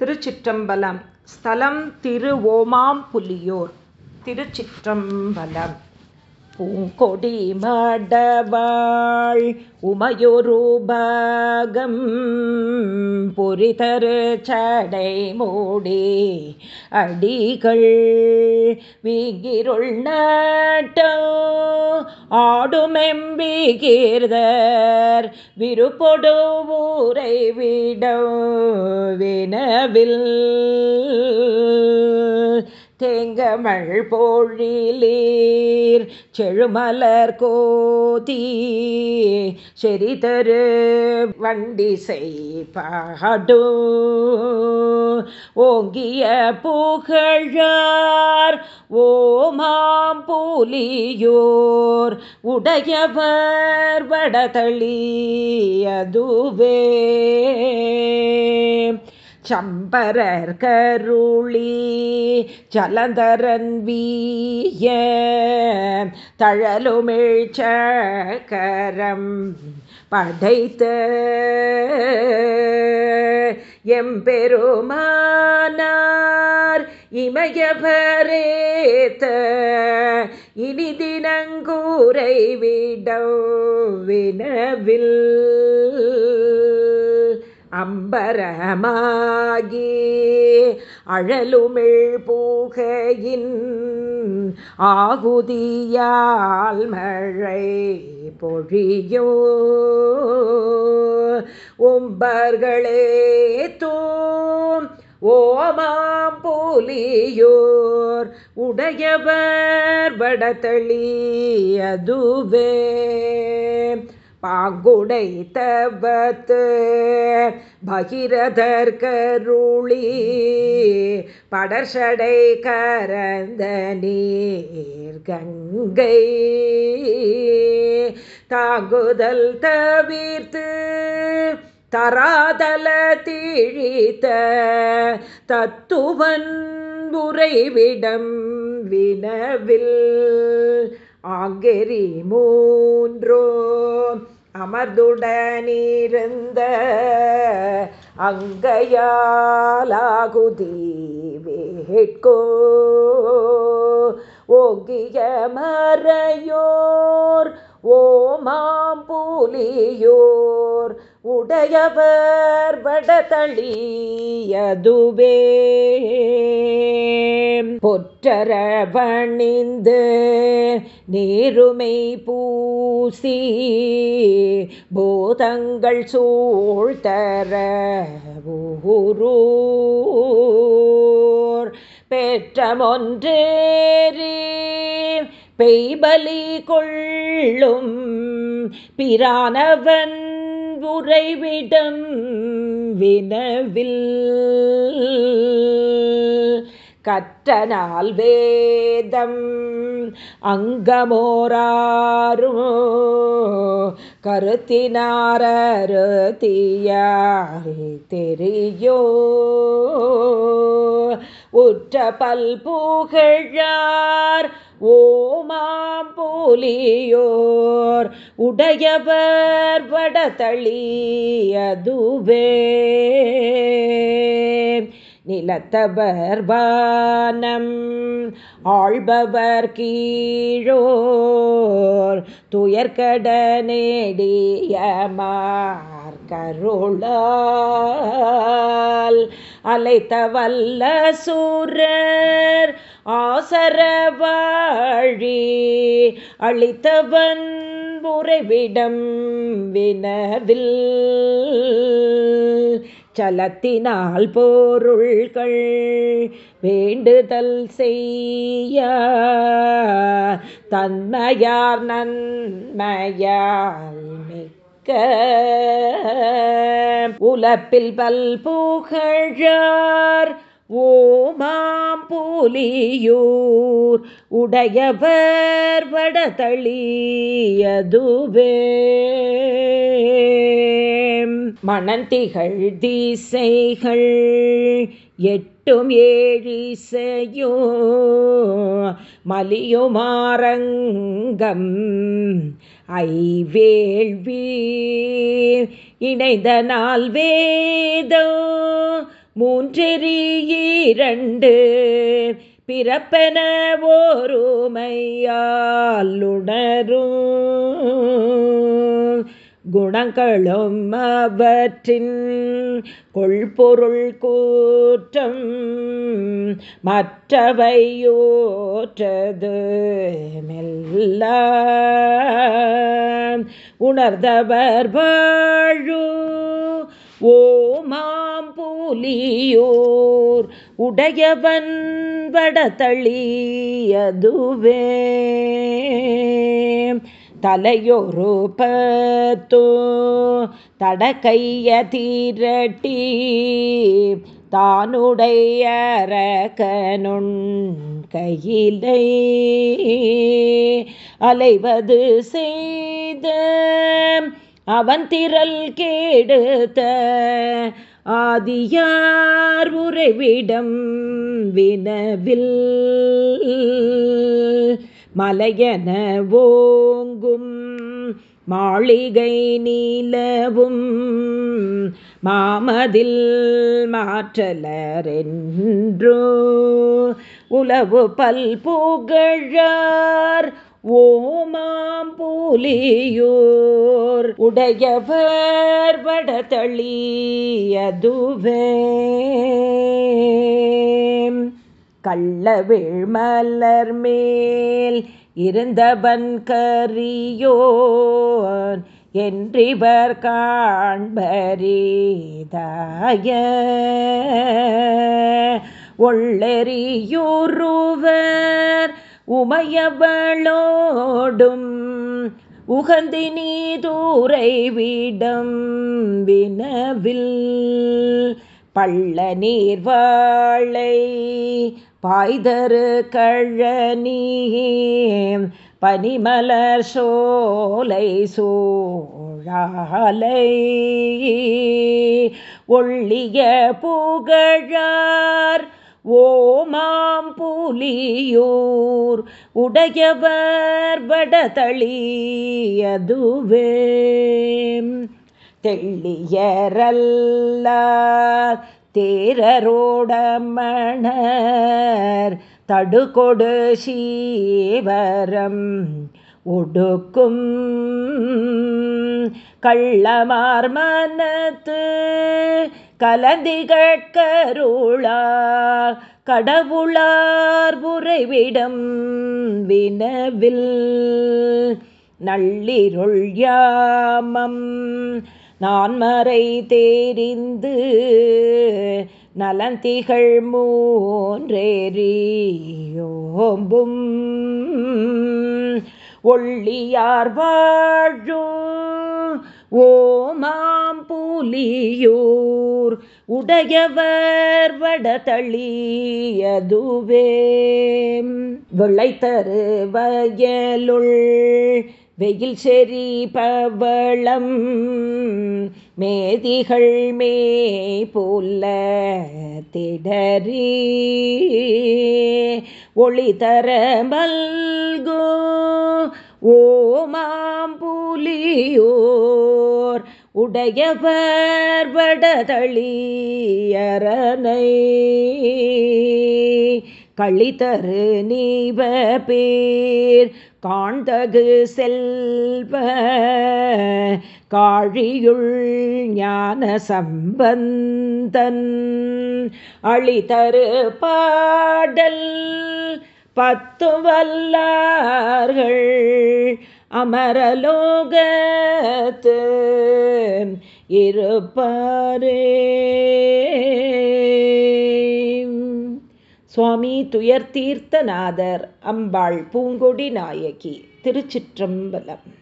திருச்சிற்றம்பலம். ஸ்தலம் திரு ஓமாம் ஓமாம்புலியூர். திருச்சிற்றம்பலம். பூங்கொடி மாடவாள் உமையொருபாகம் பொறிதரு சடை மூடி அடிகள் வீங்கிருள் நாட்டோ ஆடுமெம்பிகீர்தர் விருப்பொடு ஊரை விடோ வினவில் தேங்கமள் போழிலீர் செழுமலர் கோதி செறிதரு வண்டி செய்பாடு ஓங்கிய புகழார் ஓமாம் புலியோர் உடையவர் வடதளியதுவே சம்பரர் கருளி ஜலந்தரன் வீய தழலுமிழ்ச்சரம் படைத்த எம்பெருமானார் இமயபரேத்த இனி தினங்கூரை விடவினவில் அம்பரமாகி அழலுமிழ் பூகையின் ஆகுதியால் மழை பொழியோ. உம்பர்களே தோம் ஓமாம் போலியோர் உடையவர் வடதளி அதுவே பாங்குடை தவத்து பகிரதர் படர்ஷடை கரந்த நீர் கங்கை. தாங்குதல் தவிர்த்து தராதல தீழித்த தத்துவன் உறைவிடம் வினவில் ஆங்கெரி மூன்றோ அமர்துடனிருந்த அங்கையாலாகுதி வேட்கோ. ஓங்கிய மறையோர் ஓமாம் புலியோர் உடையவர் வடதளியதுவே. பொற்றரவணிந்து நீருமை பூசி போதங்கள் சூழ்த்தர ஊரூர். பெற்றமொன்றேறி பெய்பலி கொள்ளும் பிரானவன் உறைவிடம் வினவில். கற்றனால் வேதம் அங்கமோராரோ கருத்தினாரருத்தியாரி தெரியோ உற்ற பல்புகழார் ஓமாம் போலியோர். உடையவர் வடதளியதுவே. நிலத்தவர் வானம் ஆள்பவர் கீழோர். துயர்கட கருளால் அலைத்த வல்ல சூரர் ஆசரவாழி அளித்தவன் உறைவிடம் வினவில். சலத்தினால் போருள்கள் வேண்டுதல் செய்ய தன்மையார் நன்மையால் உலப்பில் பல் புகழார். ஓமாம் புலியூர். உடையவர் வடதளியதுவே மணந்திகள் தீசைகள் எட்டும் ஏழிசையோ மலியுமாரங்கம் ஐவேள்வி இணைந்த நாள் வேதோ மூன்றெறி இரண்டு பிறப்பென ஓருமையாலுணரும் குணங்களும் அவற்றின் கொள்பொருள் கூற்றம் மற்றவையோற்றது மெல்ல உணர்ந்தவர் வாழு ஓமாம் புலியோர் உடையவன் வடதளியதுவே தலையொருபத்தோ தடக்கைய தீரட்டி தானுடைய கையிலை அலைவது செய்த அவன் திரள் கேடுத்த ஆதியார் உறைவிடம் வினவில். மலையன ஓங்கும் மாளிகை நீலவும் மாமதில் மாற்றலரென்றோ. உளவு பல் புகழார் ஓமாம் பூலியோர். உடையவர் வடதளியதுவே கள்ளவிழ் மலர் மேல் இருந்தவன் கரியோன் என்றிவர் காண்பரீதாய. ஒள்ளெறியூருவர் உமையவளோடும் உகந்தி நீதூரை விடம் வினவில் பள்ள நீர்வாழை பாய்தரு கழனி பனிமலர் சோலை சோழாலை ஒள்ளிய புகழார் ஓமாம் புலியூர் உடையவர் வடதளியதுவே. தெள்ளியரல்ல தேரரோடமணர் தடுகொடு சீவரம் ஒடுக்கும் கள்ளமார் மனத்து கலந்திகட்கருளா கடவுளார் புரைவிடம் வினவில் நள்ளிருள் யாமம் நான் மறை தேரிந்து நலந்திகள் மூன்றேரியோம்பும் ஒள்ளியார் வாழோ ஓமாம் புலியூர் உடையவர் வடதளியதுவே விளைத்தரு வயலுள் வெயில் செறி பவளம் மேதிகள் மே புல்ல திடறி ஒளி தர மல்கோ ஓமாம் புலியோர் உடையவர் வடதளியரனை களித்தரு நீவ பேர் காண்தகு செல்வ காழியுள் ஞான சம்பந்தன். அழிதரு பாடல் பத்து வல்லார்கள் அமரலோகத்து இருப்பாரே. சுவாமி துயர்தீர்த்தநாதர் அம்பாள் பூங்கொடி நாயகி திருச்சிற்றம்பலம்.